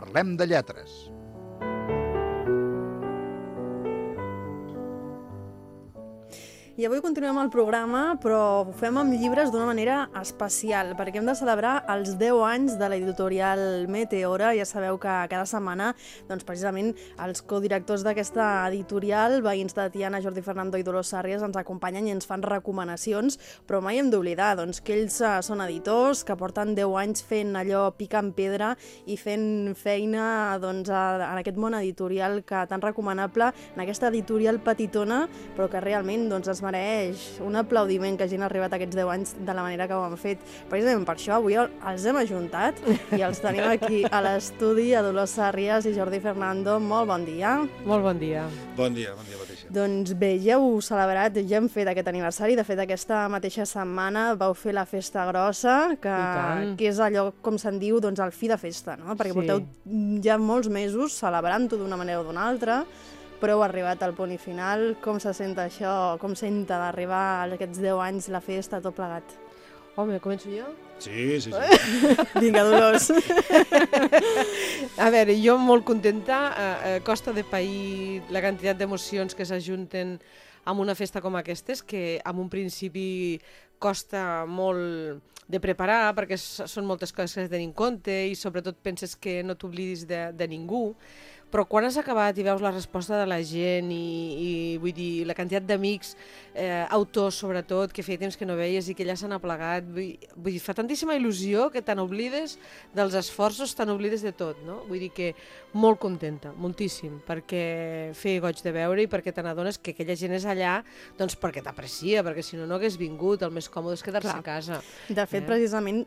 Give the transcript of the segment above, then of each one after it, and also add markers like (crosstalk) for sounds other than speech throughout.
Parlem de lletres. I avui continuem el programa, però ho fem amb llibres d'una manera especial, perquè hem de celebrar els 10 anys de l'editorial Meteora. Ja sabeu que cada setmana, doncs, precisament, els codirectors d'aquesta editorial, veïns de Tiana, Jordi Fernando i Dolors Sàrries, ens acompanyen i ens fan recomanacions, però mai hem d'oblidar doncs, que ells uh, són editors, que porten 10 anys fent allò pica en pedra i fent feina doncs, en aquest món editorial que tan recomanable, en aquesta editorial petitona, però que realment doncs, es mereix un aplaudiment que hagin arribat aquests 10 anys de la manera que ho han fet. Precisament per això avui els hem ajuntat i els tenim aquí a l'estudi, a Dolors Sàrries i Jordi Fernando. Molt bon dia. Molt bon dia. Bon dia, bon dia mateixa. Doncs bé, ja heu celebrat, ja hem fet aquest aniversari, de fet aquesta mateixa setmana vau fer la festa grossa, que, que és allò, com se'n diu, doncs el fi de festa, no? Perquè sí. porteu ja molts mesos celebrant-ho d'una manera o d'una altra, però heu arribat al punt i final. Com se sent això? Com senta d'arribar a aquests 10 anys, la festa, tot plegat? Home, començo jo? Sí, sí, sí. (laughs) Vinga, Dolors. a veure, jo molt contenta. Eh, costa de pair la quantitat d'emocions que s'ajunten amb una festa com aquestes, que en un principi costa molt de preparar perquè són moltes coses que has de tenir en compte i sobretot penses que no t'oblidis de, de ningú però quan has acabat i veus la resposta de la gent i, i vull dir, la quantitat d'amics, eh, autors sobretot, que feia temps que no veies i que ja s'han aplegat, vull, vull dir, fa tantíssima il·lusió que te n'oblides dels esforços, te n'oblides de tot, no? Vull dir que molt contenta, moltíssim, perquè feia goig de veure i perquè te n'adones que aquella gent és allà doncs perquè t'aprecia, perquè si no no hagués vingut, el més còmode és quedar-se a casa. De fet, eh? precisament,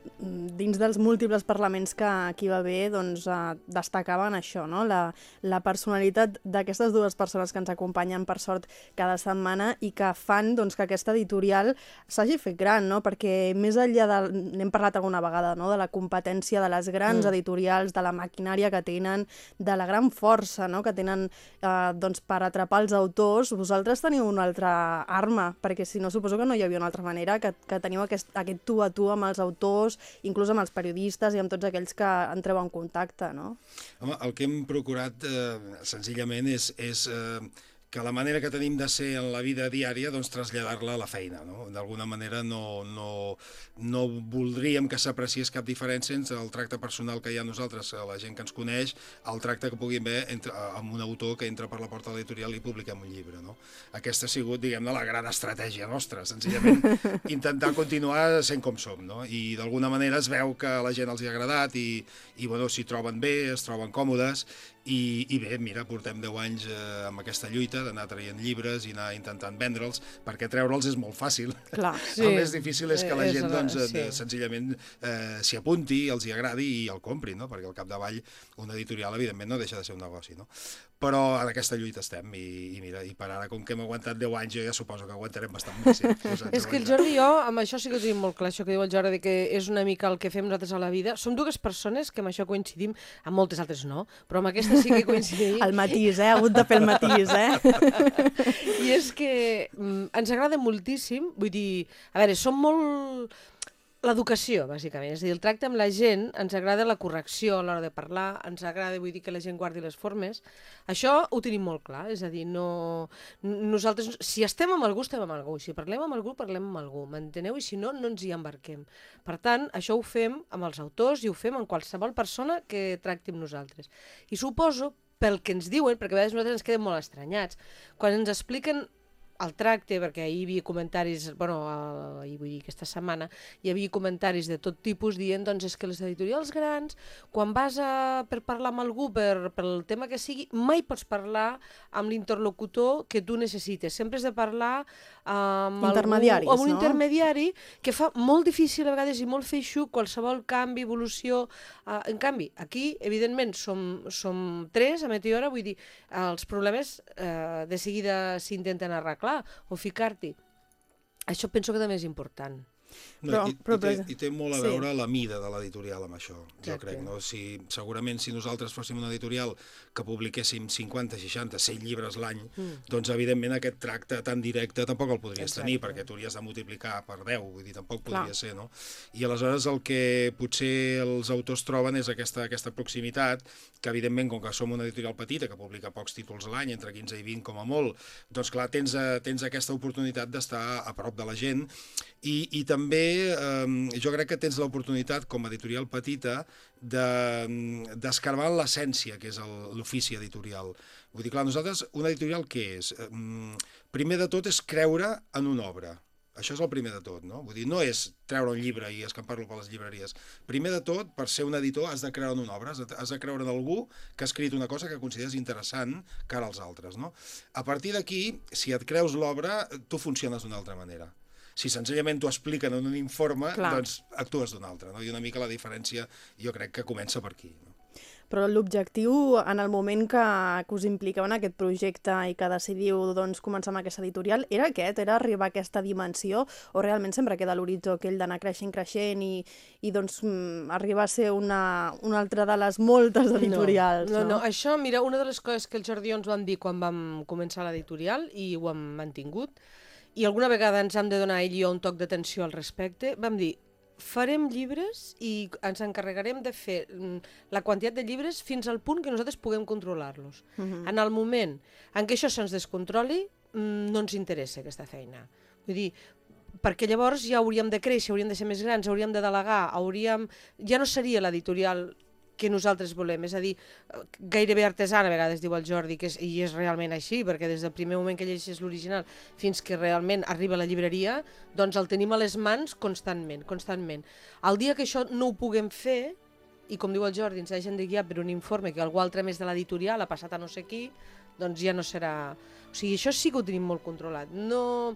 dins dels múltiples parlaments que aquí va haver, doncs, eh, destacaven això, no? La, la personalitat d'aquestes dues persones que ens acompanyen, per sort, cada setmana i que fan doncs, que aquesta editorial s'hagi fet gran, no? perquè més enllà de... n'hem parlat alguna vegada, no? de la competència de les grans mm. editorials, de la maquinària que tenen, de la gran força no? que tenen eh, doncs, per atrapar els autors, vosaltres teniu una altra arma, perquè si no suposo que no hi havia una altra manera, que, que teniu aquest, aquest tu a tu amb els autors, inclús amb els periodistes i amb tots aquells que entreu en contacte, no? Home, el que hem procurat eh, senzillament és, és eh, que la manera que tenim de ser en la vida diària, doncs traslladar-la a la feina. No? D'alguna manera no, no, no voldríem que s'apreciés cap diferència entre el tracte personal que hi ha a nosaltres, a la gent que ens coneix, al tracte que pugui haver entre, amb un autor que entra per la porta de l'editorial i publiquem un llibre. No? Aquesta ha sigut, diguem-ne, la gran estratègia nostra, senzillament (laughs) intentar continuar sent com som. No? I d'alguna manera es veu que a la gent els hi ha agradat i, i bueno, s'hi troben bé, es troben còmodes i, I bé, mira, portem 10 anys eh, amb aquesta lluita d'anar traient llibres i anar intentant vendre'ls, perquè treure'ls és molt fàcil. Clar, sí. El més difícil és que la gent doncs, sí. senzillament eh, s'hi apunti, els hi agradi i el compri, no? perquè al capdavall una editorial evidentment no deixa de ser un negoci. No? Però en aquesta lluita estem i, i mira, i per ara, com que hem aguantat 10 anys, jo ja suposo que aguantarem bastant més. Sí, és que el Jordi i jo, amb això sí que ho tenim molt clar, això que diu el Jordi, que és una mica el que fem nosaltres a la vida. Som dues persones que amb això coincidim, amb moltes altres no, però amb aquesta sí que coincidim. el matís, eh? Ha hagut de fer el matís, eh? I és que mm, ens agrada moltíssim, vull dir, a veure, som molt L'educació, bàsicament, és a dir, el tracte amb la gent, ens agrada la correcció a l'hora de parlar, ens agrada, vull dir, que la gent guardi les formes. Això ho tenim molt clar, és a dir, no... nosaltres, si estem amb algú, estem amb algú, si parlem amb algú, parlem amb algú, m'enteneu? I si no, no ens hi embarquem. Per tant, això ho fem amb els autors i ho fem amb qualsevol persona que tracti amb nosaltres. I suposo, pel que ens diuen, perquè a vegades nosaltres ens quedem molt estranyats, quan ens expliquen el tracte, perquè ahir hi havia comentaris, bueno, ahir vull dir aquesta setmana, hi havia comentaris de tot tipus dient doncs és que les editorials grans, quan vas a, per parlar amb algú per, pel tema que sigui, mai pots parlar amb l'interlocutor que tu necessites. Sempre has de parlar amb, algú, amb un no? intermediari que fa molt difícil a vegades i molt feixuc qualsevol canvi, evolució. Uh, en canvi, aquí, evidentment, som, som tres a Meteora, vull dir, els problemes uh, de seguida s'intenten arreglar o ficar-t'hi. Això penso que també és important. No, Però- i, però, i, té, I té molt a sí. veure la mida de l'editorial amb això, jo Exacte. crec. No? Si, segurament si nosaltres fóssim una editorial que publiquéssim 50, 60, 100 llibres l'any, mm. doncs evidentment aquest tracte tan directe tampoc el podries Exacte. tenir, perquè t'hauries de multiplicar per 10, vull dir, tampoc Clar. podria ser, no? I aleshores el que potser els autors troben és aquesta, aquesta proximitat, que evidentment, com que som una editorial petita, que publica pocs títols l'any, entre 15 i 20 com a molt, doncs clar, tens, eh, tens aquesta oportunitat d'estar a prop de la gent i, i també eh, jo crec que tens l'oportunitat com a editorial petita de- d'escarbar de, l'essència que és l'ofici editorial. Vull dir, clar, nosaltres, una editorial què és? Eh, mm, primer de tot és creure en una obra. Això és el primer de tot, no? Vull dir, no és treure un llibre i escampar-lo per les llibreries. Primer de tot, per ser un editor, has de creure en una obra, has de creure en algú que ha escrit una cosa que consideres interessant cara als altres, no? A partir d'aquí, si et creus l'obra, tu funciones d'una altra manera. Si senzillament t'ho expliquen en un informe, Clar. doncs actues d'una altra, no? I una mica la diferència jo crec que comença per aquí, no? Però l'objectiu, en el moment que, que us impliqueu en aquest projecte i que decidiu doncs, començar amb aquesta editorial, era aquest? Era arribar a aquesta dimensió? O realment sempre queda l'horitzó aquell d'anar creixent, creixent i, i doncs, mm, arribar a ser una, una altra de les moltes editorials? No, no, no, això, mira, una de les coses que el Jordi ens van dir quan vam començar l'editorial i ho hem mantingut, i alguna vegada ens hem de donar ell i jo un toc d'atenció al respecte, vam dir, farem llibres i ens encarregarem de fer mm, la quantitat de llibres fins al punt que nosaltres puguem controlar-los. Uh -huh. En el moment en què això se'ns descontroli, mm, no ens interessa aquesta feina. Vull dir, perquè llavors ja hauríem de créixer, hauríem de ser més grans, hauríem de delegar, hauríem... ja no seria l'editorial que nosaltres volem, és a dir, gairebé artesana, a vegades diu el Jordi, que és, i és realment així, perquè des del primer moment que llegeixes l'original fins que realment arriba a la llibreria, doncs el tenim a les mans constantment, constantment. El dia que això no ho puguem fer, i com diu el Jordi, ens hagin de guiar per un informe que algú altre més de l'editorial ha passat a no sé qui, doncs ja no serà... O sigui, això sí que ho tenim molt controlat. No...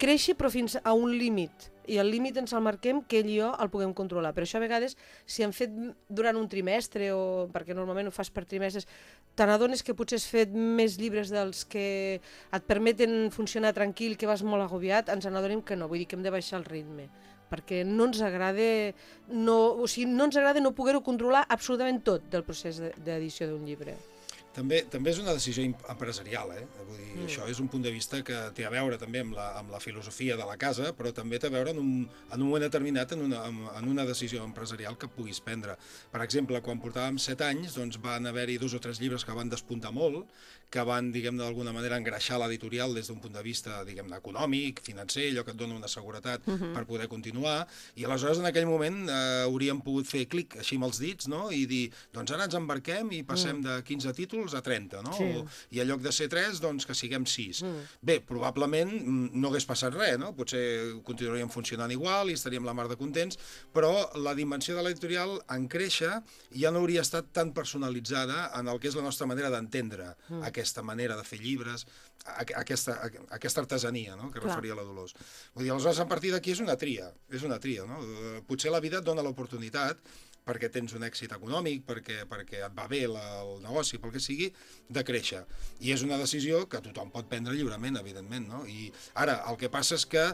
Créixer però fins a un límit, i el límit ens el marquem que ell i jo el puguem controlar. Però això a vegades, si han fet durant un trimestre, o perquè normalment ho fas per trimestres, te n'adones que potser has fet més llibres dels que et permeten funcionar tranquil, que vas molt agobiat, ens n'adonem que no, vull dir que hem de baixar el ritme perquè no ens agrada no, o sigui, no ens agrada no poder-ho controlar absolutament tot del procés de- d'edició d'un llibre. També, també és una decisió empresarial, eh? Vull dir, mm. això és un punt de vista que té a veure també amb la, amb la filosofia de la casa, però també té a veure en un, en un moment determinat en una, en, una decisió empresarial que puguis prendre. Per exemple, quan portàvem set anys, doncs van haver-hi dos o tres llibres que van despuntar molt, que van, diguem d'alguna manera, engreixar l'editorial des d'un punt de vista, diguem econòmic, financer, allò que et dona una seguretat uh -huh. per poder continuar, i aleshores en aquell moment eh, hauríem pogut fer clic així amb els dits, no?, i dir, doncs ara ens embarquem i passem mm. de 15 títols a 30, no? Sí. O, I en lloc de ser 3, doncs que siguem 6. Mm. Bé, probablement mm, no hagués passat res, no? Potser continuaríem funcionant igual i estaríem la mar de contents, però la dimensió de l'editorial en créixer ja no hauria estat tan personalitzada en el que és la nostra manera d'entendre mm. aquesta manera de fer llibres, aquesta, aquesta artesania, no?, que Clar. referia la Dolors. Vull dir, aleshores, a partir d'aquí és una tria, és una tria, no? Eh, Potser la vida et dona l'oportunitat perquè tens un èxit econòmic, perquè, perquè et va bé la, el negoci, pel que sigui, de créixer. I és una decisió que tothom pot prendre lliurement, evidentment, no? I ara, el que passa és que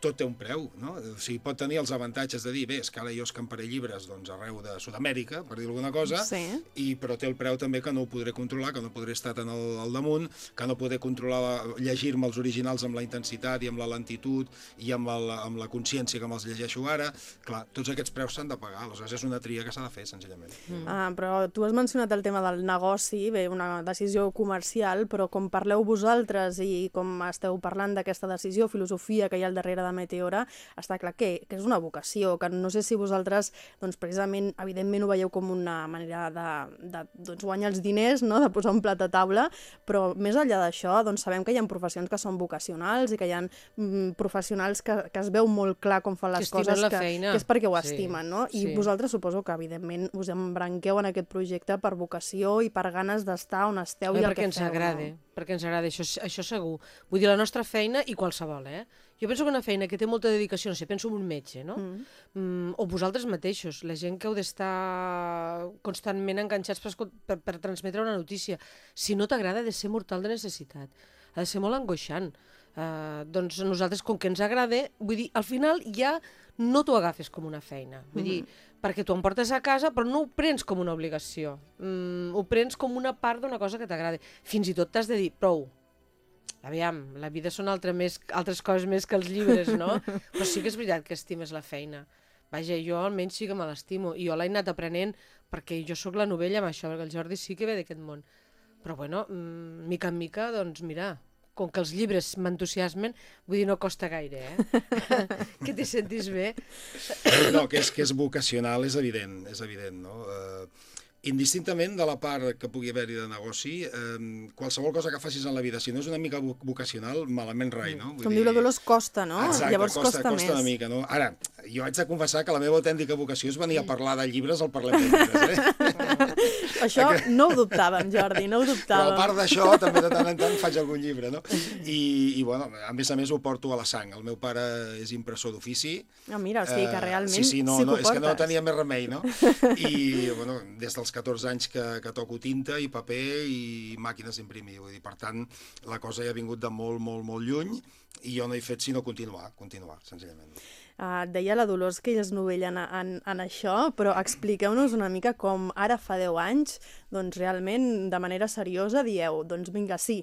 tot té un preu, no? O sigui, pot tenir els avantatges de dir, bé, és que ara jo escamparé llibres doncs, arreu de Sud-amèrica, per dir alguna cosa, Sí. i, però té el preu també que no ho podré controlar, que no podré estar tan al, al damunt, que no podré controlar, la- llegir-me els originals amb la intensitat i amb la lentitud i amb, el, amb la consciència que me'ls llegeixo ara. Clar, tots aquests preus s'han de pagar, aleshores és una tria que s'ha de fer, senzillament. Mm. Ah, però tu has mencionat el tema del negoci, bé, una decisió comercial, però com parleu vosaltres i com esteu parlant d'aquesta decisió, filosofia que hi ha al darrere de Meteora, està clar que, que és una vocació, que no sé si vosaltres, doncs precisament, evidentment ho veieu com una manera de, de doncs, guanyar els diners, no? de posar un plat a taula, però més enllà d'això, doncs sabem que hi ha professions que són vocacionals i que hi ha mm, professionals que, que es veu molt clar com fan Que les estimen coses, que, feina. que és perquè ho Sí, estimen, no? I sí. vosaltres suposo que, evidentment, us embranqueu en aquest projecte per vocació i per ganes d'estar on esteu Home, i el perquè que ens feu. agrada, perquè ens agrada, això, això segur. Vull dir, la nostra feina i qualsevol, eh? Jo penso que una feina que té molta dedicació, no sé, penso en un metge, no? Mm. Mm, o vosaltres mateixos, la gent que heu d'estar constantment enganxats per, per, per transmetre una notícia. Si no t'agrada, ha de ser mortal de necessitat. Ha de ser molt angoixant. Uh, doncs nosaltres, com que ens agrada, vull dir, al final ja no t'ho agafes com una feina. Vull dir, perquè t'ho emportes a casa, però no ho prens com una obligació. Mm, ho prens com una part d'una cosa que t'agrada. Fins i tot t'has de dir, prou, aviam, la vida són altre més, altres coses més que els llibres, no? (laughs) però sí que és veritat que estimes la feina. Vaja, jo almenys sí que me l'estimo. I jo l'he anat aprenent perquè jo sóc la novella amb això, perquè el Jordi sí que ve d'aquest món. Però bueno, mm, mica en mica, doncs mira, com que els llibres m'entusiasmen, vull dir, no costa gaire, eh? (laughs) que t'hi sentis bé. No, que és, que és vocacional, és evident, és evident, no? Eh, indistintament de la part que pugui haver-hi de negoci, eh, qualsevol cosa que facis en la vida, si no és una mica vo- vocacional, malament rai, no? Vull Com diu la Dolors, costa, no? Exacte, Llavors costa, costa, costa més. una mica, no? Ara, jo haig de confessar que la meva autèntica vocació és venir a parlar de llibres al Parlement de Llibres, eh? (laughs) Això no ho dubtàvem, Jordi, no ho Però dubtàvem. a part d'això, també de tant en tant faig algun llibre, no? I, I, bueno, a més a més ho porto a la sang. El meu pare és impressor d'ofici. Ah, mira, o sigui que Eh, realment sí, sí, no, sí que no, és que no tenia més remei, no? I, bueno, des dels 14 anys que, que toco tinta i paper i màquines d'imprimir. Vull dir, per tant, la cosa ja ha vingut de molt, molt, molt lluny i jo no he fet sinó continuar, continuar, senzillament. Uh, deia la Dolors que ella és novella en, en, en això, però expliqueu-nos una mica com ara fa 10 anys, doncs realment de manera seriosa dieu, doncs vinga, sí,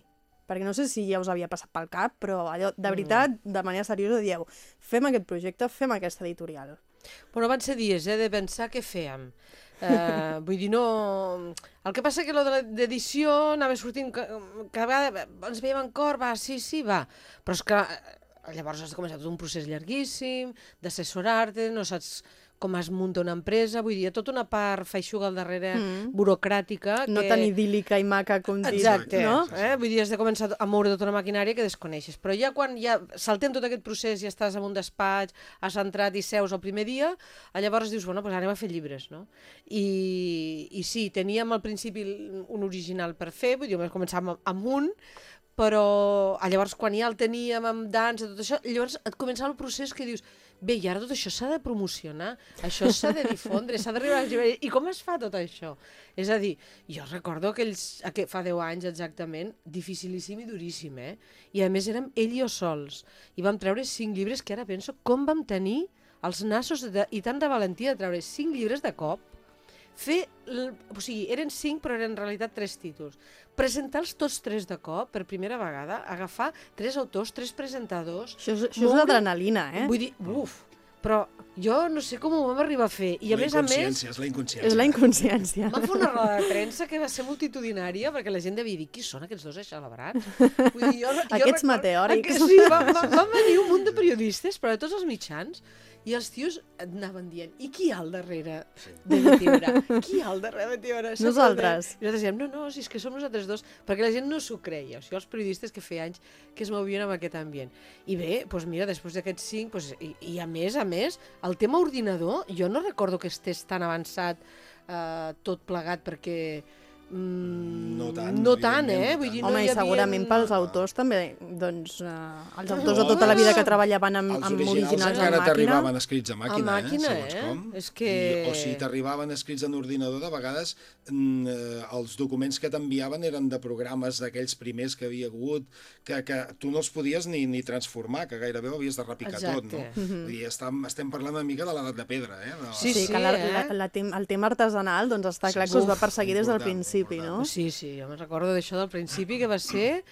perquè no sé si ja us havia passat pel cap, però allò, de veritat, de manera seriosa dieu, fem aquest projecte, fem aquesta editorial. Bueno, van ser dies, eh, de pensar què fèiem. Uh, vull dir, no... El que passa que lo de l'edició anava sortint... Cada vegada ens veiem en cor, va, sí, sí, va. Però és que eh, llavors has de començar tot un procés llarguíssim, d'assessorar-te, no saps com es munta una empresa, vull dir, tota una part feixuga al darrere Mm. burocràtica No que... tan idíl·lica i maca com dius, Exacte, no? eh? vull dir, has de començar a moure tota una maquinària que desconeixes, però ja quan ja saltem tot aquest procés, ja estàs en un despatx, has entrat i seus el primer dia, llavors dius, bueno, pues anem a fer llibres, no? I, i sí, teníem al principi un original per fer, vull dir, començar amb, amb un, però llavors quan ja el teníem amb dansa, tot això, llavors et començava el procés que dius, bé, i ara tot això s'ha de promocionar, això s'ha de difondre, s'ha d'arribar a llibreries, i com es fa tot això? És a dir, jo recordo aquells, aqu fa 10 anys exactament, dificilíssim i duríssim, eh? I a més érem ell i jo sols, i vam treure 5 llibres que ara penso com vam tenir els nassos de, i tant de valentia de treure 5 llibres de cop, fer, l- o sigui, eren cinc però eren en realitat tres títols. Presentar-los tots tres de cop per primera vegada, agafar tres autors, tres presentadors... Això és, això és l'adrenalina, eh? Vull dir, uf, però jo no sé com ho vam arribar a fer. I a la més a més, és la inconsciència. És la inconsciència. vam fer una roda de premsa que va ser multitudinària perquè la gent devia dir qui són aquests dos aixalabrats? Vull dir, jo, jo Aquests recordo- meteòrics. Que sí, va, va, van venir un munt de periodistes, però de tots els mitjans, i els tios et anaven dient, i qui hi ha al darrere de Meteora? Qui hi ha al darrere de Meteora? Sap Nosaltres. I nosaltres dèiem, no, no, si és que som nosaltres dos, perquè la gent no s'ho creia, o sigui, els periodistes que feia anys que es movien amb aquest ambient. I bé, doncs mira, després d'aquests cinc, doncs, i, i a més, a més, el tema ordinador, jo no recordo que estés tan avançat eh, tot plegat, perquè... Mm, No tant, no tant, eh? no Vull dir, no Home, hi i havia... segurament pels autors també, doncs, eh, els autors de No, tota la vida no. que treballaven amb, Els amb originals originals en encara màquina. t'arribaven escrits a màquina, màquina, eh? Eh? com. És que- I, o si t'arribaven escrits en ordinador, de vegades mm, eh, els documents que t'enviaven eren de programes d'aquells primers que havia hagut, que, que tu no els podies ni, ni transformar, que gairebé ho havies de repicar tot, no? Exacte. Vull dir, estem, estem parlant una mica de l'edat de pedra, eh? De la- Sí, Sí, sí, que la, eh? la, la, el tema artesanal doncs està clar Sí, que us va uf, perseguir des del important, principi, no? Sí, sí, jo me'n recordo d'això del principi, que va ser...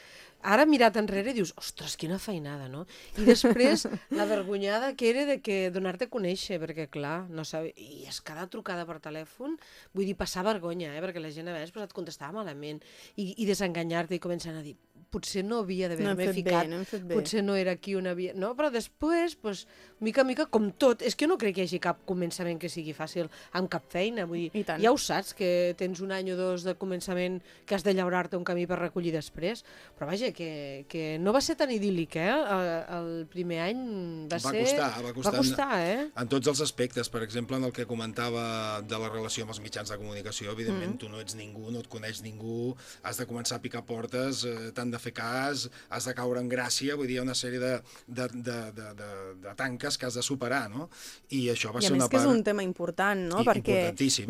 Ara mirat enrere dius, ostres, quina feinada, no? I després la vergonyada que era de que donar-te a conèixer, perquè clar, no sabia... I és cada trucada per telèfon, vull dir, passar vergonya, eh? perquè la gent a vegades pues, et contestava malament i, i desenganyar-te i començant a dir potser no havia No d'haver-me bé, ficat, no fet bé. potser no era aquí on havia... No, però després, pues, mica a mica, com tot, és que jo no crec que hi hagi cap començament que sigui fàcil amb cap feina, vull dir, ja ho saps, que tens un any o dos de començament que has de llaurar-te un camí per recollir després, però vaja, que, que no va ser tan idíl·lic, eh? El, el primer any va, Va ser... costar, va costar. Va costar, eh? En tots els aspectes, per exemple, en el que comentava de la relació amb els mitjans de comunicació, evidentment mm. tu no ets ningú, no et coneix ningú, has de començar a picar portes, eh, tant de fer cas, has de caure en gràcia, vull dir, hi ha una sèrie de, de, de, de, de, de tanques que has de superar, no? I això va I a ser més una que part... és un tema important, no? I- Perquè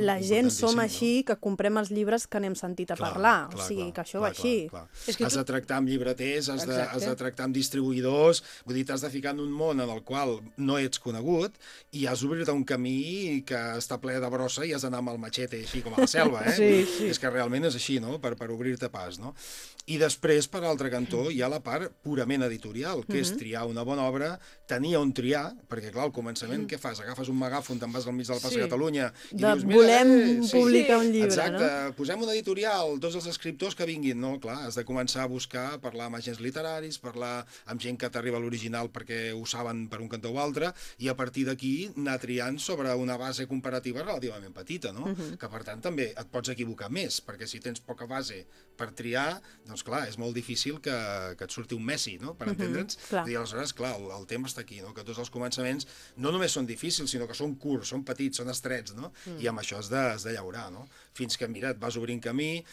la gent som així que comprem els llibres que n'hem sentit a Clar, parlar. clar, o sigui, clar, que això clar, va així. Clar, clar. És que has tu- de tractar amb llibreters, has de, has de tractar amb distribuïdors, vull dir, t'has de ficar en un món en el qual no ets conegut i has d'obrir-te un camí que està ple de brossa i has d'anar amb el machete així com a la selva, eh? (laughs) Sí, sí. És que realment és així, no?, per, per obrir-te pas, no? I després, per l'altre cantó, hi ha la part purament editorial, que és triar una bona obra, tenir on triar, perquè, clar, al començament, què fas? Agafes un megàfon, te'n vas al mig del pas Sí. de Catalunya i De dius, mira, volem eh, sí, publicar un llibre, Exacte, no? posem un editorial, tots els escriptors que vinguin, no? Clar, has de començar a buscar, parlar amb agents literaris, parlar amb gent que t'arriba a l'original perquè ho saben per un cantó o altre, i a partir d'aquí anar triant sobre una base comparativa relativament petita, no? Que per tant també et pots equivocar més, perquè si tens poca base per triar, doncs clar, és molt difícil que, que et surti un Messi, no? Per entendre'ns. clar. I aleshores, clar, el, el tema està aquí, no? Que tots els començaments no només són difícils, sinó que són curts, són petits, són estrets, no? I amb això has de, has de llaurar, no? Fins que, mira, et vas obrint camí,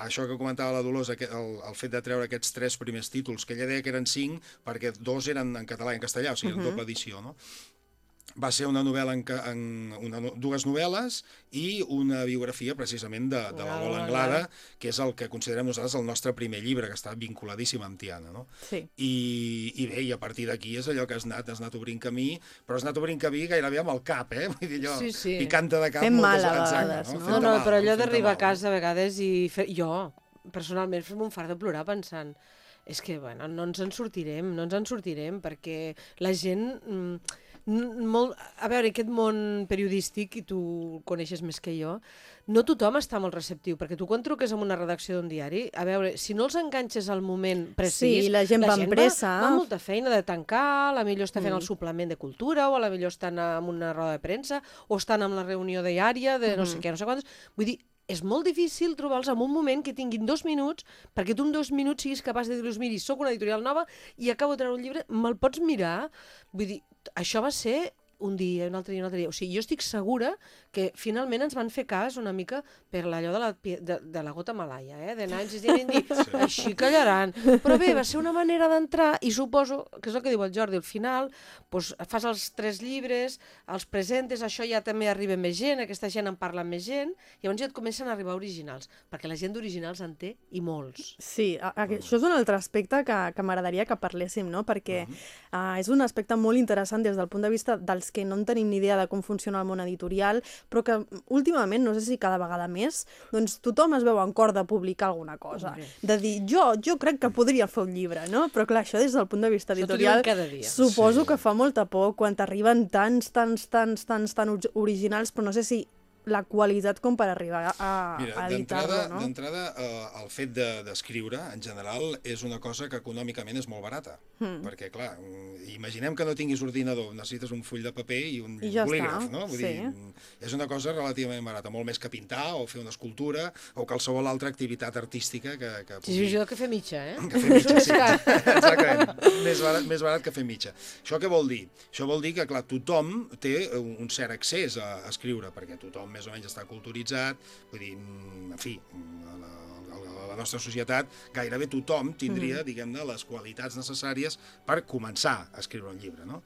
això que comentava la Dolors, aquest- el, el fet de treure aquests tres primers títols, que ella deia que eren cinc, perquè dos eren en català i en castellà, o sigui, en doble edició, no? Va ser una novel·la en, en una, no- dues novel·les i una biografia precisament de, de la Lola Anglada, que és el que considerem nosaltres el nostre primer llibre, que està vinculadíssim amb Tiana, no? Sí. I, i bé, i a partir d'aquí és allò que has anat, has anat obrint camí, però has anat obrint camí gairebé amb el cap, eh? Vull dir, allò, Sí, sí. picant-te de cap. Moltes- mal a vegades, no? No, Fent-te no, mal, però allò d'arribar a casa a vegades i fer... Jo, personalment, fem un fart de plorar pensant és que, bueno, no ens en sortirem, no ens en sortirem, perquè la gent... mm, n- molt, a veure, aquest món periodístic, i tu el coneixes més que jo, no tothom està molt receptiu, perquè tu quan truques amb una redacció d'un diari, a veure, si no els enganxes al moment precís... Sí, la gent va amb pressa. Va, va molta feina de tancar, a la millor està fent el suplement de cultura, o a la millor estan en una roda de premsa, o estan amb la reunió diària de no sé què, no sé quantes... Vull dir, és molt difícil trobar-los en un moment que tinguin dos minuts, perquè tu en dos minuts siguis capaç de dir-los, miri, sóc una editorial nova i acabo de treure un llibre, me'l pots mirar? Vull dir, això va ser un dia, un altre dia, un altre dia. O sigui, jo estic segura que finalment ens van fer cas una mica per allò de la, de, de la gota malaia, eh? d'anar insistint i dir, així callaran. Però bé, va ser una manera d'entrar i suposo, que és el que diu el Jordi, al final doncs, fas els tres llibres, els presentes, això ja també arriba més gent, aquesta gent en parla més gent, i llavors ja et comencen a arribar originals, perquè la gent d'originals en té i molts. Sí, a, a, això és un altre aspecte que, que m'agradaria que parléssim, no? perquè uh, és un aspecte molt interessant des del punt de vista dels que no en tenim ni idea de com funciona el món editorial, però que últimament, no sé si cada vegada més, doncs tothom es veu en cor de publicar alguna cosa. Hombre. De dir, jo, jo crec que podria fer un llibre, no? Però clar, això des del punt de vista editorial, diuen cada dia. suposo Sí. que fa molta por quan t'arriben tants, tants, tants, tants, tan ori- originals, però no sé si la qualitat com per arribar a, Mira, a d'entrada, editar-lo, no? d'entrada eh, el fet de- d'escriure, de, en general, és una cosa que econòmicament és molt barata. Hmm. Perquè, clar, mm, imaginem que no tinguis ordinador, necessites un full de paper i un I ja bolígraf, està, no? Vull sí. dir, mm, és una cosa relativament barata, molt més que pintar o fer una escultura o qualsevol altra activitat artística que, que Sí, sí, jo que fer mitja, eh? (laughs) que fer mitja, sí. (laughs) Exactament. Més barat, més barat que fer mitja. Això què vol dir? Això vol dir que, clar, tothom té un cert accés a, a escriure, perquè tothom més o menys està culturitzat, vull dir, mm, en fi, mm, a la, a la nostra societat gairebé tothom tindria, diguem-ne, les qualitats necessàries per començar a escriure un llibre, no?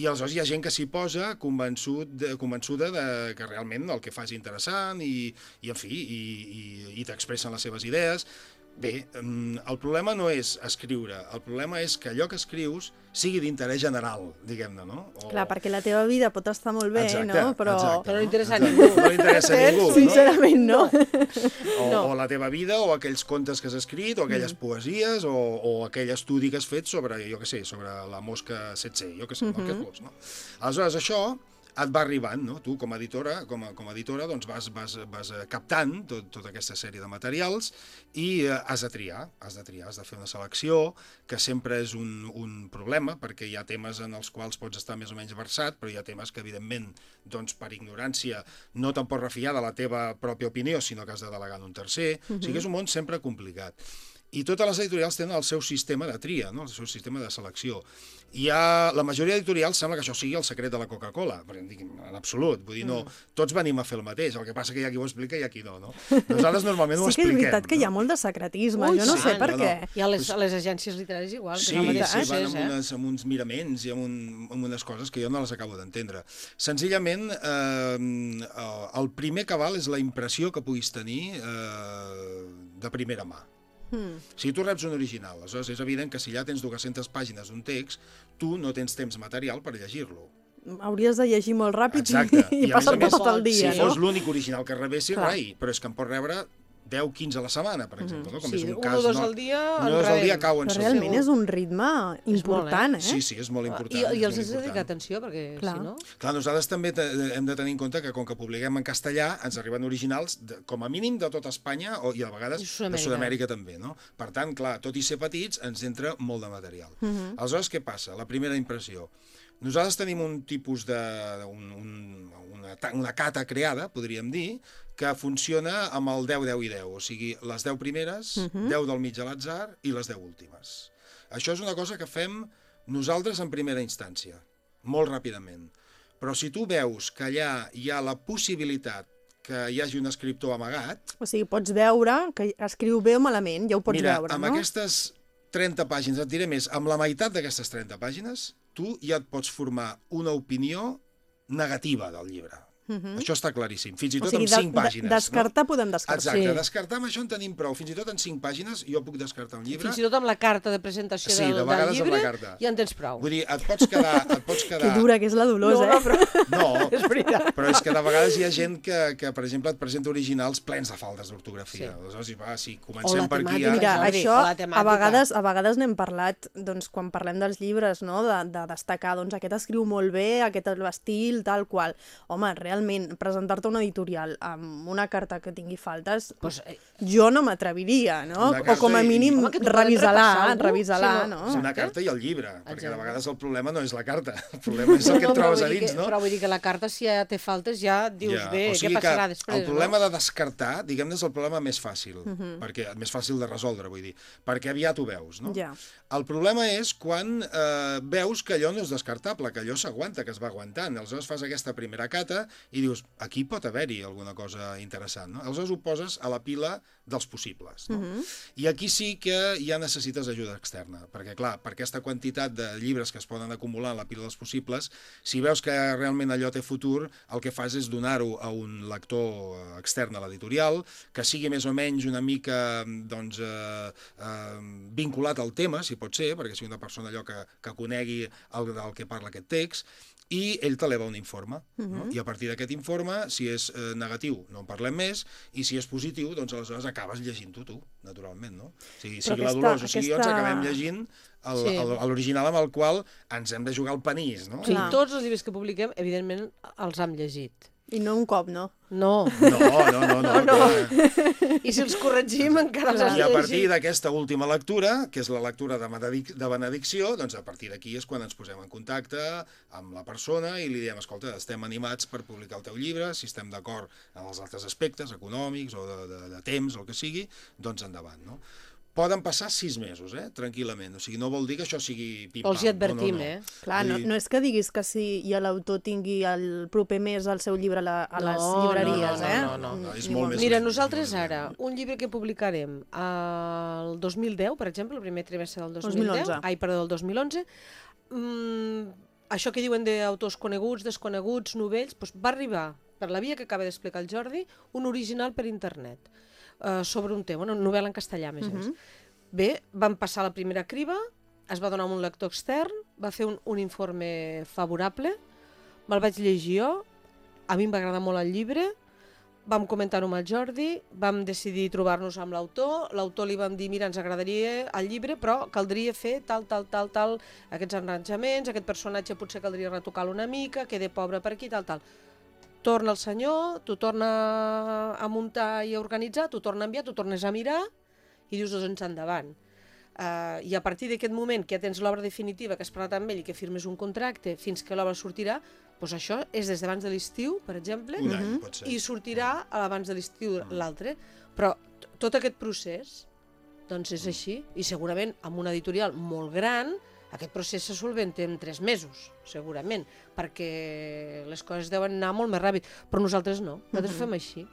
I aleshores hi ha gent que s'hi posa convençut de, convençuda de que realment el que fa és interessant i, i en fi, i, i, i t'expressen les seves idees. Bé, mm, el problema no és escriure, el problema és que allò que escrius sigui d'interès general, diguem-ne, no? O... Clar, perquè la teva vida pot estar molt bé, Exacte, no? Però... exacte, Però no interessa a Exacte. ningú. No interessa a ningú, no? Sincerament, no. O, No. o la teva vida, o aquells contes que has escrit, o aquelles poesies, o, o aquell estudi que has fet sobre, jo què sé, sobre la mosca 7C, jo què sé, no? què vols, no? Aleshores, això et va arribant, no? Tu, com a editora, com a, com a editora doncs vas, vas, vas eh, captant tot, tota aquesta sèrie de materials i eh, has de triar, has de triar, has de fer una selecció, que sempre és un, un problema, perquè hi ha temes en els quals pots estar més o menys versat, però hi ha temes que, evidentment, doncs, per ignorància no te'n pots refiar de la teva pròpia opinió, sinó que has de delegar en un tercer. O sigui que és un món sempre complicat. I totes les editorials tenen el seu sistema de tria, no? el seu sistema de selecció. Hi ha, la majoria d'editorials sembla que això sigui el secret de la Coca-Cola, en absolut. Vull dir, no, Mm. tots venim a fer el mateix, el que passa que hi ha qui ho explica i hi ha qui no. no? Nosaltres normalment ho Sí que és expliquem. veritat que hi ha no? molt de secretisme, Ui, jo no sí. sé per No, no. què. I a les, a les agències literàries igual, que Sí, és el mateix sí, van amb, eh? unes, amb uns miraments i amb, un, amb unes coses que jo no les acabo d'entendre. Senzillament, eh, el primer que val és la impressió que puguis tenir eh, de primera mà. Hmm. Si tu reps un original, aleshores és evident que si ja tens 200 pàgines d'un text, tu no tens temps material per llegir-lo. Hauries de llegir molt ràpid Exacte. i, i a més a passar més, tot el dia, si no? fos l'únic original que rebessis, rai, però és que en pot rebre 10-15 a la setmana, per exemple. No? Com Sí, és un un cas, o dos no? al dia Un o dos al dia cauen Però segur. realment és un ritme important, eh? Sí, sí, és molt important. I, i els molt has de dedicar atenció, perquè Clar. si no... Clar, nosaltres també hem de tenir en compte que com que publiquem en castellà, ens arriben originals de, com a mínim de tota Espanya o, i a vegades de Sud-amèrica. Sud-amèrica també, no? Per tant, clar, tot i ser petits, ens entra molt de material. Uh -huh. Aleshores, què passa? La primera impressió. Nosaltres tenim un tipus de... Un, un, una, una cata creada, podríem dir, que funciona amb el 10, 10 i 10, o sigui, les 10 primeres, uh -huh. 10 del mig a l'atzar i les 10 últimes. Això és una cosa que fem nosaltres en primera instància, molt ràpidament. Però si tu veus que allà hi ha la possibilitat que hi hagi un escriptor amagat, O sigui, pots veure que escriu bé o malament, ja ho pots mira, veure, amb no? aquestes 30 pàgines, et diré més, amb la meitat d'aquestes 30 pàgines, tu ja et pots formar una opinió negativa del llibre. Uh -huh. Això està claríssim, fins i Mhm. o tot sigui, amb 5 de- pàgines. descartar podem descartar. Exacte, Sí. descartar amb això en tenim prou. Fins i tot en 5 pàgines jo puc descartar un llibre. Fins i tot amb la carta de presentació Sí, del, de del amb llibre la carta. ja en tens prou. Vull dir, et pots quedar... Et pots (laughs) Que quedar... dura que és la Dolors, no, eh? no, però... (laughs) No, (laughs) és veritat. però és que de vegades hi ha gent que, que per exemple, et presenta originals plens de faltes d'ortografia. Sí. Aleshores, va, si O comencem la per aquí... temàtica, Mira, això o la a vegades, a vegades n'hem parlat doncs, quan parlem dels llibres, no? de, de destacar doncs, aquest escriu molt bé, aquest l'estil, tal qual. Home, realment, presentar-te a una editorial amb una carta que tingui faltes, Pues, eh, jo no m'atreviria, no? O com a mínim revisar-la, revisar-la, no- no? És una carta i el llibre, perquè Exacte. de vegades el problema no és la carta, el problema és el que et però trobes a dins, que, no? Però vull dir que la carta, si ja té faltes, ja dius bé, o sigui què passarà després, el problema no? de descartar, diguem-ne, és el problema més fàcil, uh -huh. perquè més fàcil de resoldre, vull dir, perquè aviat ho veus, no? Ja. El problema és quan eh, veus que allò no és descartable, que allò s'aguanta, que es va aguantant. Aleshores fas aquesta primera cata i dius, aquí pot haver-hi alguna cosa interessant, no? Aleshores ho poses a la pila dels possibles, no? Uh -huh. I aquí sí que ja necessites ajuda externa, perquè clar, per aquesta quantitat de llibres que es poden acumular a la pila dels possibles, si veus que realment allò té futur, el que fas és donar-ho a un lector eh, extern a l'editorial, que sigui més o menys una mica doncs, eh, eh, vinculat al tema, si pot ser, perquè sigui una persona allò que, que conegui el, del que parla aquest text, i ell t'eleva un informe. Uh -huh. no? I a partir d'aquest informe, si és eh, negatiu, no en parlem més, i si és positiu, doncs aleshores acabes llegint-ho tu, naturalment, no? O sigui, sigui la aquesta- Dolors o sigui jo, ens aquesta- acabem llegint el- Sí. l'original amb el qual ens hem de jugar el panís, no? Clar. tots els llibres que publiquem, evidentment, els hem llegit. I no un cop, no? No. No, no, no, no. (laughs) no. I si els corregim, encara els has I a partir d'aquesta última lectura, que és la lectura de, benedic de benedicció, doncs a partir d'aquí és quan ens posem en contacte amb la persona i li diem, escolta, estem animats per publicar el teu llibre, si estem d'acord en els altres aspectes econòmics o de, de, de temps, o el que sigui, doncs endavant, no? Poden passar sis mesos, eh? tranquil·lament. O sigui, no vol dir que això sigui pim-pam. Els hi advertim, no, no, no. eh? Clar, no, no és que diguis que si i l'autor tingui el proper mes el seu llibre a, la, a les No, llibreries, no, no, eh? no, no, no, és Ni molt molt més Mira, nosaltres ara, un llibre que publicarem el 2010, per exemple, el primer trimestre del 2010, 2011. ai, perdó, del 2011, mm, això que diuen d'autors coneguts, desconeguts, novells, doncs va arribar, per la via que acaba d'explicar el Jordi, un original per internet eh, sobre un tema, una novel·la en castellà, més a més. Bé, van passar la primera criba, es va donar un lector extern, va fer un, un informe favorable, me'l vaig llegir jo, a mi em va agradar molt el llibre, vam comentar-ho amb el Jordi, vam decidir trobar-nos amb l'autor, l'autor li vam dir, mira, ens agradaria el llibre, però caldria fer tal, tal, tal, tal, aquests arranjaments, aquest personatge potser caldria retocar-lo una mica, quede pobre per aquí, tal, tal. Torna el senyor, t'ho torna a muntar i a organitzar, t'ho torna a enviar, t'ho tornes a mirar i dius, doncs endavant. Uh, I a partir d'aquest moment que ja tens l'obra definitiva, que has parlat amb ell i que firmes un contracte fins que l'obra sortirà, doncs això és des d'abans de l'estiu, per exemple, Un any, i sortirà abans de l'estiu l'altre. Però tot aquest procés Doncs és així. I segurament amb una editorial molt gran aquest procés se solventa en tres mesos, segurament, perquè les coses deuen anar molt més ràpid, però nosaltres no, nosaltres mm -hmm. fem així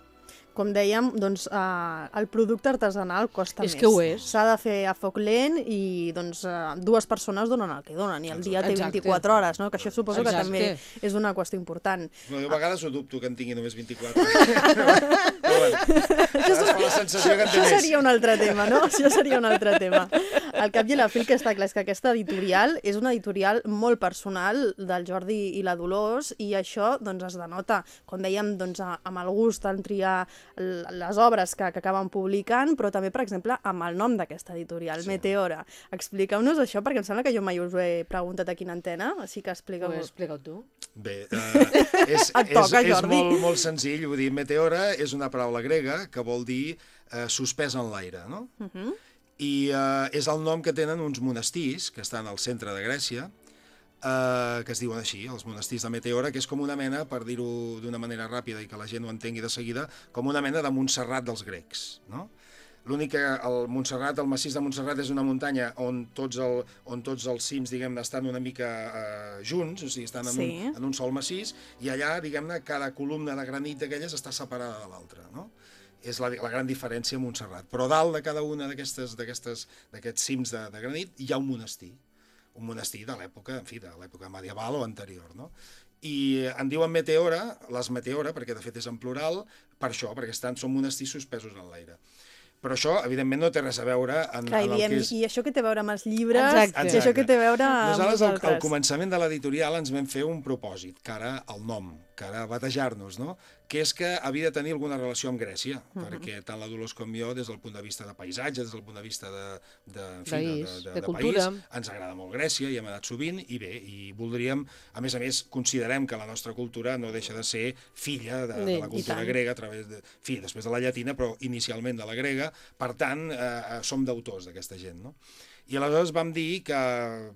com dèiem, doncs, eh, el producte artesanal costa és més. que ho és. S'ha de fer a foc lent i doncs, eh, dues persones donen el que donen i el dia té Exacte. 24 hores, no? que això suposo Exacte. que també és una qüestió important. No, jo a vegades ho dubto que en tingui només 24. (laughs) Però bueno, a vegades fa la sensació que en té Això seria un altre tema, no? Això seria un altre tema. El cap i la fi el que està clar és que aquesta editorial és una editorial molt personal del Jordi i la Dolors i això doncs, es denota, com dèiem, doncs, a- amb el gust en triar les obres que, que acaben publicant, però també, per exemple, amb el nom d'aquesta editorial, sí. Meteora. Expliqueu-nos això, perquè em sembla que jo mai us ho he preguntat aquí en antena, així que expliqueu Pues explica-ho tu. Bé, uh, és, (laughs) Et toca, és, és Jordi. molt, molt senzill. Vull dir, meteora és una paraula grega que vol dir uh, suspès en l'aire, no? Uh -huh. I uh, és el nom que tenen uns monestirs que estan al centre de Grècia, uh, que es diuen així, els monestirs de Meteora, que és com una mena, per dir-ho d'una manera ràpida i que la gent ho entengui de seguida, com una mena de Montserrat dels grecs, no? L'únic que el Montserrat, el massís de Montserrat és una muntanya on tots, el, on tots els cims, diguem-ne, estan una mica eh, junts, o sigui, estan en, Sí. un, en un sol massís, i allà, diguem-ne, cada columna de granit d'aquelles està separada de l'altra, no? És la, la gran diferència a Montserrat. Però dalt de cada una d'aquestes d'aquestes d'aquests cims de, de granit hi ha un monestir, un monestir de l'època, en fi, de l'època medieval o anterior, no? I en diuen meteora, les meteora, perquè de fet és en plural, per això, perquè estan, són monestirs suspesos en l'aire. Però això, evidentment, no té res a veure en, Clar, i, en el diem, que és... i això que té a veure amb els llibres, Exacte. i això que té a veure amb Nosaltres, al, al començament de l'editorial, ens vam fer un propòsit, que ara el nom, que ara batejar-nos, no? Que és que havia de tenir alguna relació amb Grècia, Mhm. perquè tant la Dolors com jo, des del punt de vista de paisatge, des del punt de vista de, de, en fi, País, de, de, de de, cultura. país, ens agrada molt Grècia, hi hem anat sovint, i bé, i voldríem, a més a més, considerem que la nostra cultura no deixa de ser filla de, de I la cultura grega, a través de, fi, després de la llatina, però inicialment de la grega, per tant, eh, som d'autors d'aquesta gent, no? I aleshores vam dir que,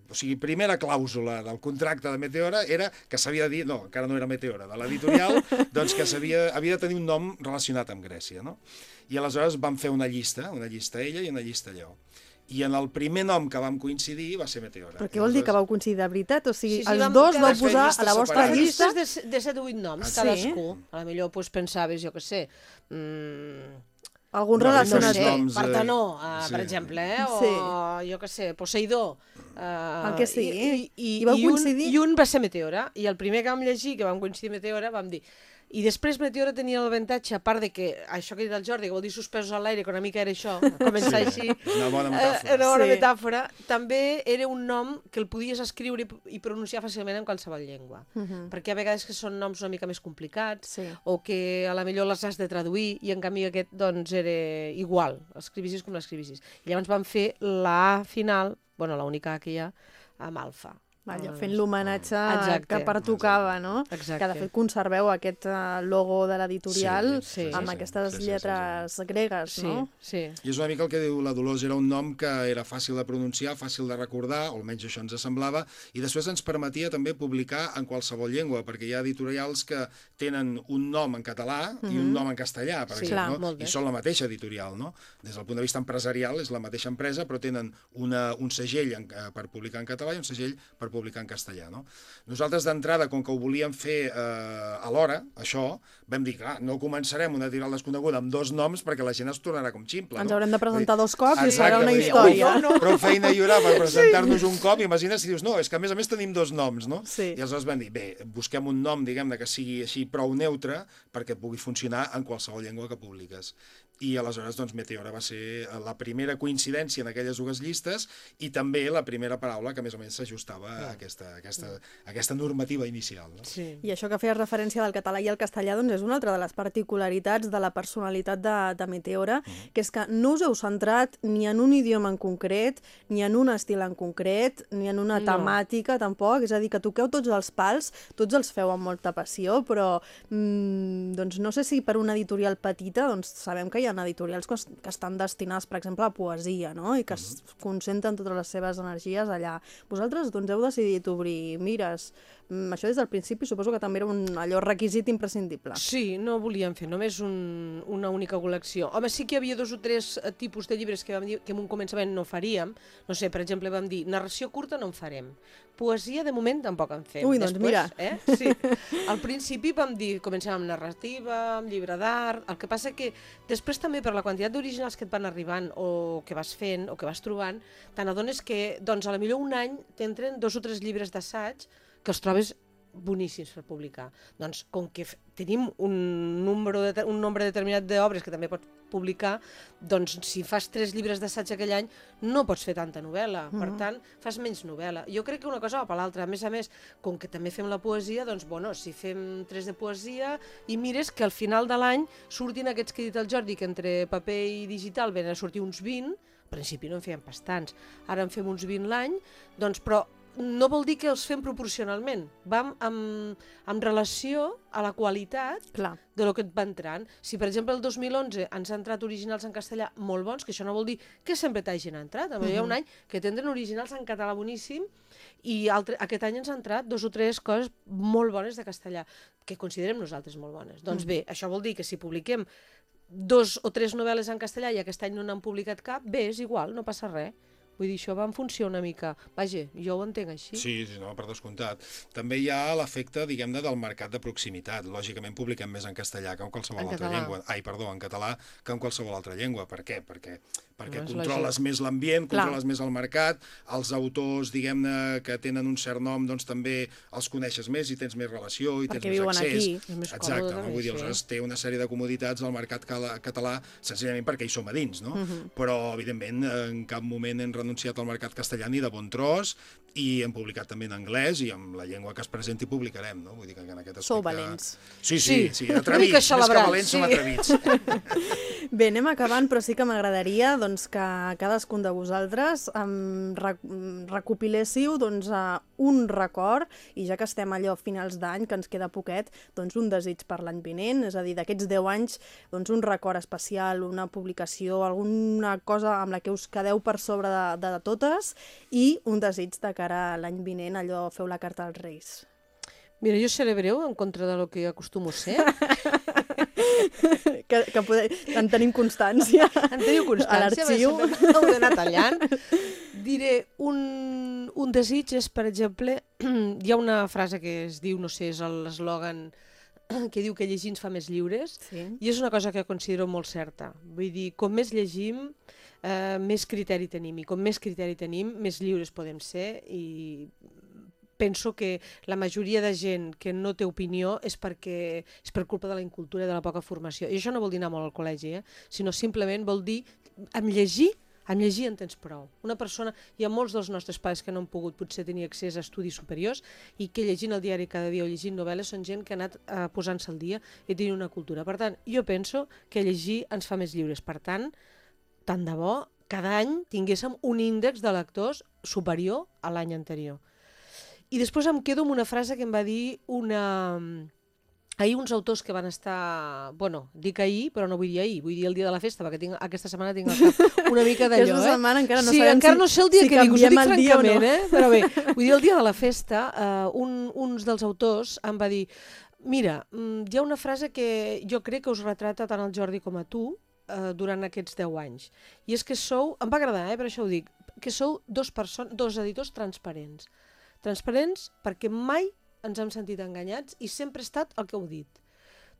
o sigui, primera clàusula del contracte de Meteora era que s'havia de dir, no, encara no era Meteora, de l'editorial, (laughs) doncs que s'havia havia de tenir un nom relacionat amb Grècia, no? I aleshores vam fer una llista, una llista ella i una llista jo. I en el primer nom que vam coincidir va ser Meteora. Però què vol dir que vau coincidir de veritat? O sigui, Sí, sí, els vam- dos vau posar a la vostra separades. llista... Llistes de, de 7 o 8 noms, Ah, sí? cadascú. A la millor pues, pensaves, jo que sé, mm, Algun No, relacionat... no sé, noms, eh, Partenó, uh, sí. per exemple, eh? o Sí. jo que sé, Poseidó. Uh, El que sigui. I, i, I vau i, coincidir? un, I un va ser Meteora, i el primer que vam llegir, que vam coincidir Meteora, vam dir... I després Meteora tenia l'avantatge, a part de que això que ha dit el Jordi, que vol dir suspesos a l'aire, que una mica era això, (laughs) començar Sí, així, una bona eh, metàfora. era una bona Sí. metàfora, també era un nom que el podies escriure i, pronunciar fàcilment en qualsevol llengua. Uh -huh. Perquè a vegades que són noms una mica més complicats, Sí. o que a la millor les has de traduir i en canvi aquest doncs era igual, l'escrivissis com l'escrivissis. I llavors vam fer la A final, bueno, l'única A que hi ha, amb alfa. Vaja, Ah, fent l'homenatge que pertocava, no? Exacte. Que de fet conserveu aquest eh, logo de l'editorial Sí, sí, amb sí, aquestes sí, sí, sí, lletres gregues, Sí, no? sí. I és una mica el que diu la Dolors, era un nom que era fàcil de pronunciar, fàcil de recordar, o almenys això ens semblava, i després ens permetia també publicar en qualsevol llengua, perquè hi ha editorials que tenen un nom en català i un nom en castellà, per Sí, exemple, clar, no? i són la mateixa editorial, no? Des del punt de vista empresarial és la mateixa empresa, però tenen una, un segell en, eh, per publicar en català i un segell per publicar en castellà, no? Nosaltres d'entrada, com que ho volíem fer eh, alhora, això, vam dir, clar, no començarem una editorial desconeguda amb dos noms perquè la gent es tornarà com ximple, Ens no? haurem de presentar dos cops i Exacte, serà una vull dir, història. uf, Prou feina hi haurà per presentar-nos un cop i imagina si dius, no, és que a més a més tenim dos noms, no? Sí. I aleshores vam dir, bé, busquem un nom, diguem-ne, que sigui així prou neutre perquè pugui funcionar en qualsevol llengua que publiques. I aleshores, doncs, Meteora va ser la primera coincidència en aquelles dues llistes i també la primera paraula que més o menys s'ajustava a aquesta, a aquesta, a aquesta normativa inicial. No? sí. I això que feies referència del català i el castellà doncs és una altra de les particularitats de la personalitat de, de Meteora, que és que no us heu centrat ni en un idioma en concret, ni en un estil en concret, ni en una No. temàtica tampoc, és a dir, que toqueu tots els pals, tots els feu amb molta passió, però mm, doncs no sé si per una editorial petita, doncs sabem que hi ha editorials que, que estan destinades, per exemple, a poesia, no? i que es concentren totes les seves energies allà. Vosaltres doncs heu decidit obrir mires això des del principi suposo que també era un allò requisit imprescindible. Sí, no volíem fer només un, una única col·lecció. Home, sí que hi havia dos o tres eh, tipus de llibres que vam dir que en un començament no faríem. No sé, per exemple, vam dir narració curta no en farem. Poesia, de moment, tampoc en fem. Ui, doncs Després, mira. Eh? Sí. Al principi vam dir, comencem amb narrativa, amb llibre d'art... El que passa que després també per la quantitat d'originals que et van arribant o que vas fent o que vas trobant, te n'adones que doncs, a la millor un any t'entren dos o tres llibres d'assaig que els trobes boníssims per publicar. Doncs com que tenim un, número de, un nombre determinat d'obres que també pots publicar, doncs si fas tres llibres d'assaig aquell any no pots fer tanta novel·la, per tant fas menys novel·la. Jo crec que una cosa va per l'altra, a més a més, com que també fem la poesia, doncs bueno, si fem tres de poesia i mires que al final de l'any surtin aquests que ha dit el Jordi, que entre paper i digital venen a sortir uns 20, al principi no en fèiem bastants, ara en fem uns 20 l'any, doncs però no vol dir que els fem proporcionalment, vam amb, amb relació a la qualitat Clar. de lo que et va entrant. Si, per exemple, el 2011 ens han entrat originals en castellà molt bons, que això no vol dir que sempre t'hagin entrat. Uh Hi ha un any que tindren originals en català boníssim i altre, aquest any ens han entrat dos o tres coses molt bones de castellà, que considerem nosaltres molt bones. Doncs bé, això vol dir que si publiquem dos o tres novel·les en castellà i aquest any no n'han publicat cap, bé, és igual, no passa res. Vull dir, això va en funció una mica. Vaja, jo ho entenc així. Sí, sí, no, per descomptat. També hi ha l'efecte, diguem-ne, del mercat de proximitat. Lògicament publiquem més en castellà que en qualsevol En altra català. llengua. Ai, perdó, en català que en qualsevol altra llengua. Per què? Perquè, perquè No, controles lògic. més l'ambient, controles més el mercat, els autors, diguem-ne, que tenen un cert nom, doncs també els coneixes més i tens més relació i Perquè tens més accés. aquí. És més Exacte, no? vull dir, sí. aleshores té una sèrie de comoditats al mercat català, senzillament perquè hi som a dins, no? Mhm. Però, evidentment, en cap moment hem renunciat al mercat castellà ni de bon tros i hem publicat també en anglès i amb la llengua que es presenti publicarem, no? Vull dir que en aquest aspecte... Sou valents. Sí, sí, Sí, sí, atrevits, més que valents som sí. atrevits. (laughs) Bé, anem acabant, però sí que m'agradaria doncs, que cadascun de vosaltres em rec em recopiléssiu doncs, un record, i ja que estem allò a finals d'any, que ens queda poquet, doncs un desig per l'any vinent, és a dir, d'aquests 10 anys, doncs un record especial, una publicació, alguna cosa amb la que us quedeu per sobre de, de totes, i un desig de cara a l'any vinent, allò, feu la carta als Reis. Mira, jo seré breu en contra de lo que acostumo a ser. (laughs) que, que pode... en tenim constància. En teniu constància, A l'arxiu. perquè sempre heu d'anar tallant. Diré, un, un desig és, per exemple, (clears throat) hi ha una frase que es diu, no sé, és l'eslògan que diu que llegir ens fa més lliures, Sí. i és una cosa que considero molt certa. Vull dir, com més llegim, eh, més criteri tenim, i com més criteri tenim, més lliures podem ser, i penso que la majoria de gent que no té opinió és perquè és per culpa de la incultura i de la poca formació. I això no vol dir anar molt al col·legi, eh? sinó simplement vol dir, amb llegir, amb llegir en tens prou. Una persona, hi ha molts dels nostres pares que no han pogut potser tenir accés a estudis superiors i que llegint el diari cada dia o llegint novel·les són gent que ha anat eh, posant-se al dia i tenint una cultura. Per tant, jo penso que llegir ens fa més lliures. Per tant, tant de bo cada any tinguéssim un índex de lectors superior a l'any anterior. I després em quedo amb una frase que em va dir una... Ahir uns autors que van estar... Bueno, dic ahir, però no vull dir ahir, vull dir el dia de la festa, perquè tinc, aquesta setmana tinc cap una mica d'allò, Aquesta eh? setmana encara no sí, sabem encara si- no sé el dia si que dic, us ho dic o no. francament, eh? Però bé, vull dir, el dia de la festa, uh, un, uns dels autors em va dir mira, mm, hi ha una frase que jo crec que us retrata tant el Jordi com a tu eh, durant aquests 10 anys. I és que sou, em va agradar, eh, per això ho dic, que sou dos, dos editors transparents. Transparents perquè mai ens hem sentit enganyats i sempre ha estat el que heu dit.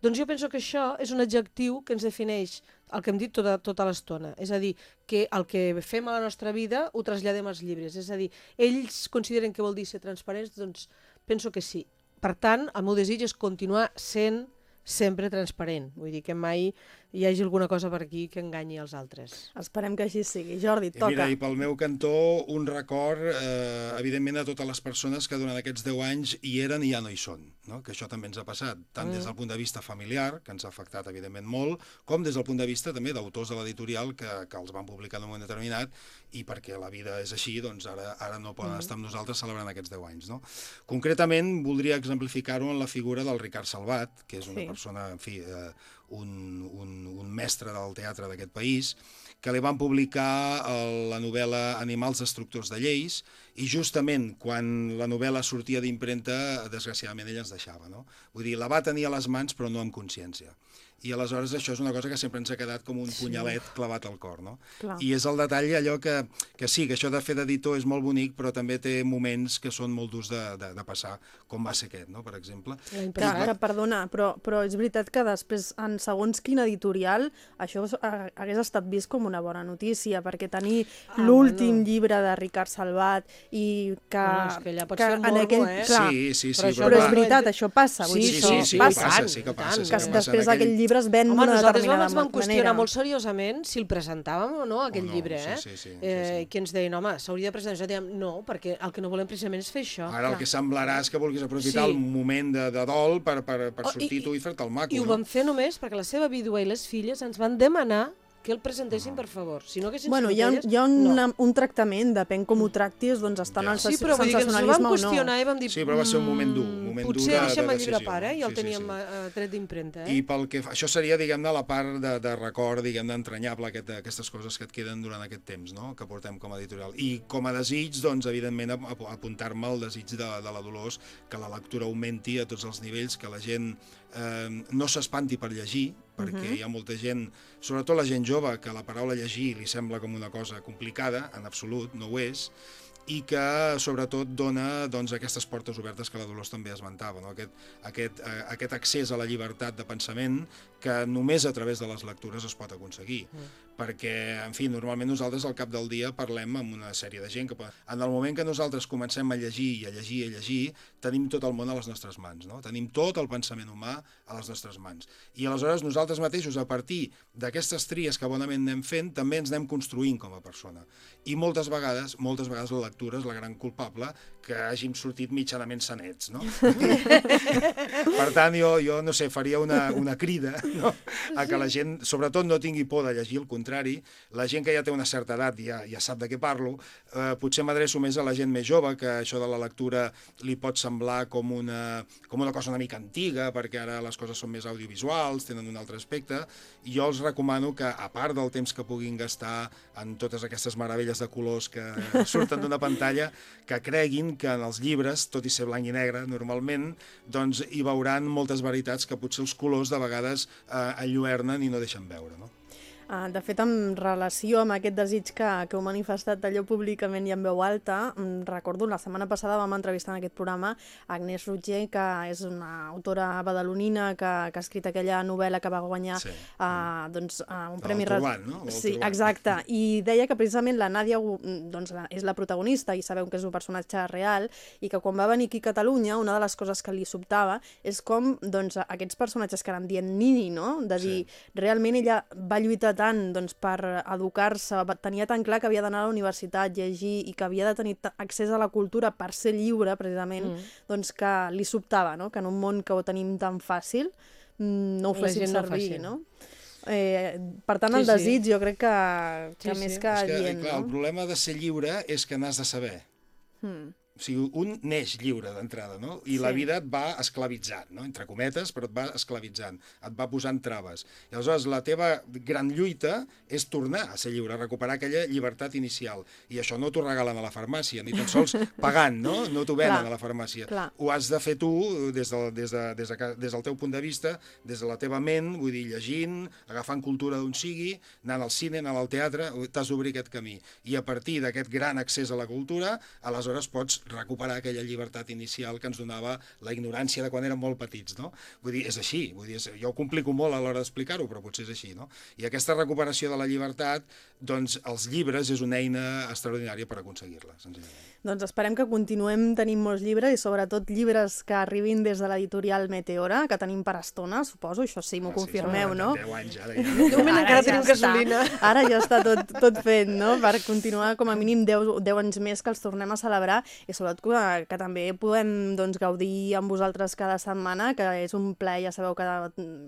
Doncs jo penso que això és un adjectiu que ens defineix el que hem dit tota, tota l'estona. És a dir, que el que fem a la nostra vida ho traslladem als llibres. És a dir, ells consideren que vol dir ser transparents, doncs penso que sí. Per tant, el meu desig és continuar sent sempre transparent. Vull dir que mai hi hagi alguna cosa per aquí que enganyi els altres. Esperem que així sigui. Jordi, I toca. mira, i pel meu cantó, un record, eh, evidentment, a totes les persones que durant aquests 10 anys hi eren i ja no hi són, no? que això també ens ha passat, tant des del punt de vista familiar, que ens ha afectat, evidentment, molt, com des del punt de vista també d'autors de l'editorial que, que els van publicar en un moment determinat i perquè la vida és així, doncs ara, ara no poden estar amb nosaltres celebrant aquests 10 anys. No? Concretament, voldria exemplificar-ho en la figura del Ricard Salvat, que és una Sí. persona, en fi, eh, un, un, un mestre del teatre d'aquest país, que li van publicar el, la novel·la Animals destructors de lleis i justament quan la novel·la sortia d'impremta, desgraciadament ella ens deixava, no? Vull dir, la va tenir a les mans però no amb consciència. I aleshores això és una cosa que sempre ens ha quedat com un sí. punyalet clavat al cor, no? Clar. I és el detall allò que, que sí, que això de fer d'editor és molt bonic, però també té moments que són molt durs de, de, de passar, com va ser aquest, no?, per exemple. La Que, impressió. que, perdona, però, però és veritat que després, en segons quin editorial, això ha- hagués estat vist com una bona notícia, perquè tenir Ah, l'últim bueno. llibre de Ricard Salvat i que... Bueno, és que allà pot que ser morbo, eh? Clar, sí, sí, sí, però però no és veritat, això passa. Vull Sí, dir, sí, això sí, sí, passa. sí que passa, sí que que passa. després En aquell llibre es ven d'una nosaltres determinada ens vam qüestionar manera. molt seriosament si el presentàvem o no, aquell O no, llibre, sí, eh? sí, sí, sí, eh sí. Que ens deien, home, s'hauria de presentar això. Dèiem, no, perquè el que no volem precisament és fer això. Ara el que semblarà és que vulguis aprofitar Sí. el moment de, de dol per, per, per Oh, i- sortir tu i fer-te el maco, I ho no? vam fer només perquè la seva vídua i les filles ens van demanar que el presentessin, per favor. Si no haguessin Bueno, hi ha, elles, hi ha un, no. un tractament, depèn com ho tractis, doncs està en Ja. el Sí, però vull dir que ens ho sensacionalisme vam o no. qüestionar i vam dir... Sí, però va ser un moment dur, un "Mm, moment potser dur de- de deixem el llibre a part, eh? Ja el Sí, sí, teníem sí. eh, tret d'impremta, eh? I pel que fa, això seria, diguem-ne, la part de, de record, diguem-ne, entranyable, aquest, aquestes coses que et queden durant aquest temps, no?, que portem com a editorial. I com a desig, doncs, evidentment, ap- ap- apuntar-me al desig de, de la Dolors, que la lectura augmenti a tots els nivells, que la gent eh, no s'espanti per llegir, perquè hi ha molta gent, sobretot la gent jove, que la paraula llegir li sembla com una cosa complicada, en absolut, no ho és, i que sobretot dona doncs, aquestes portes obertes que la Dolors també esmentava, no? aquest, aquest, eh, aquest accés a la llibertat de pensament que només a través de les lectures es pot aconseguir. Mm. Perquè, en fi, normalment nosaltres al cap del dia parlem amb una sèrie de gent que... pot- En el moment que nosaltres comencem a llegir i a llegir i a llegir, tenim tot el món a les nostres mans, no? Tenim tot el pensament humà a les nostres mans. I aleshores nosaltres mateixos, a partir d'aquestes tries que bonament anem fent, també ens anem construint com a persona. I moltes vegades, moltes vegades la lectura és la gran culpable que hàgim sortit mitjanament sanets, no? (laughs) per tant, jo, jo no sé, faria una, una crida no? a que la gent, sobretot, no tingui por de llegir, al contrari, la gent que ja té una certa edat ja, ja sap de què parlo, eh, potser m'adreço més a la gent més jove, que això de la lectura li pot semblar com una, com una cosa una mica antiga, perquè ara les coses són més audiovisuals, tenen un altre aspecte, i jo els recomano que, a part del temps que puguin gastar en totes aquestes meravelles de colors que (laughs) surten d'una pantalla, que creguin que en els llibres, tot i ser blanc i negre normalment, doncs hi veuran moltes veritats que potser els colors de vegades eh, enlluernen i no deixen veure, no? Ah, de fet, en relació amb aquest desig que, que heu manifestat allò públicament i en veu alta, recordo la setmana passada vam entrevistar en aquest programa Agnès Rutger, que és una autora badalonina que, que ha escrit aquella novel·la que va guanyar Sí. ah, doncs, ah, un premi... Urbán, no? Sí, exacte. I deia que precisament la Nàdia doncs, la, és la protagonista i sabeu que és un personatge real i que quan va venir aquí a Catalunya una de les coses que li sobtava és com doncs, aquests personatges que anàvem dient nini, no? De dir, Sí. realment ella va lluitar tant doncs, per educar-se, tenia tan clar que havia d'anar a la universitat, llegir i que havia de tenir accés a la cultura per ser lliure, precisament, Mm. doncs que li sobtava, no? Que en un món que ho tenim tan fàcil mm, no ho fessin no servir, faci. no? Eh, per tant, Sí, el sí. desig jo crec que, que Sí, més sí. que és que, dient, clar, el no? problema de ser lliure és que n'has de saber. Hmm. O sigui, un neix lliure d'entrada, no? I Sí. la vida et va esclavitzant, no? Entre cometes, però et va esclavitzant, et va posant traves. I aleshores la teva gran lluita és tornar a ser lliure, recuperar aquella llibertat inicial. I això no t'ho regalen a la farmàcia, ni tan sols pagant, no? No t'ho venen Clar, a la farmàcia. clar. Ho has de fer tu des, del, des, de, des, de, des del teu punt de vista, des de la teva ment, vull dir, llegint, agafant cultura d'on sigui, anant al cine, anant al teatre, t'has d'obrir aquest camí. I a partir d'aquest gran accés a la cultura, aleshores pots recuperar aquella llibertat inicial que ens donava la ignorància de quan érem molt petits, no? Vull dir, és així, vull dir, és, jo ho complico molt a l'hora d'explicar-ho, però potser és així, no? I aquesta recuperació de la llibertat, doncs els llibres és una eina extraordinària per aconseguir-la, senzillament. Doncs esperem que continuem tenint molts llibres i sobretot llibres que arribin des de l'editorial Meteora, que tenim per estona, suposo, això sí, m'ho Ah, confirmeu, sí, no? 10 anys, ara ja. De moment Ara encara ja tenim està. gasolina. Ara ja està tot, tot fet, no? Per continuar com a mínim 10, 10 anys més que els tornem a celebrar i sobretot que, que també podem doncs, gaudir amb vosaltres cada setmana, que és un plaer, ja sabeu que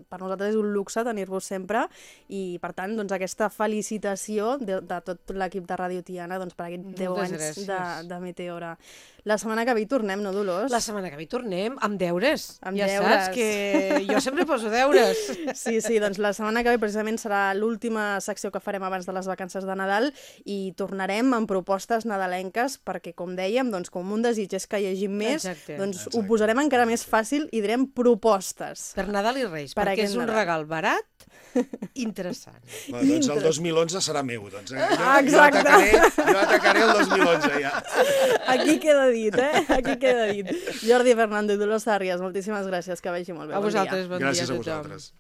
per nosaltres és un luxe tenir-vos sempre i per tant doncs, aquesta felicitació de, de tot l'equip de Ràdio Tiana doncs, per aquests 10 Moltes anys de, de Meteora. La setmana que ve hi tornem, no, Dolors? La setmana que ve hi tornem amb deures. Amb ja deures. saps que jo sempre poso deures. (laughs) Sí, sí, doncs la setmana que ve precisament serà l'última secció que farem abans de les vacances de Nadal i tornarem amb propostes nadalenques perquè, com dèiem, doncs, com un desig és que hi hagi més, Exacte. doncs Exacte. ho posarem encara més fàcil i direm propostes. Per Nadal i Reis, Per perquè és un Nadal. regal barat, (laughs) interessant. Bueno, doncs el 2011 serà meu, doncs. Eh? Jo, Ah, jo, exacte. atacaré, jo atacaré el 2011, ja. Aquí queda dit, eh? (laughs) Aquí queda dit. Jordi Fernando i Dolors Sàrries, moltíssimes gràcies, que vagi molt bé. A bon dia. vosaltres, bon Gràcies dia a a tothom. vosaltres.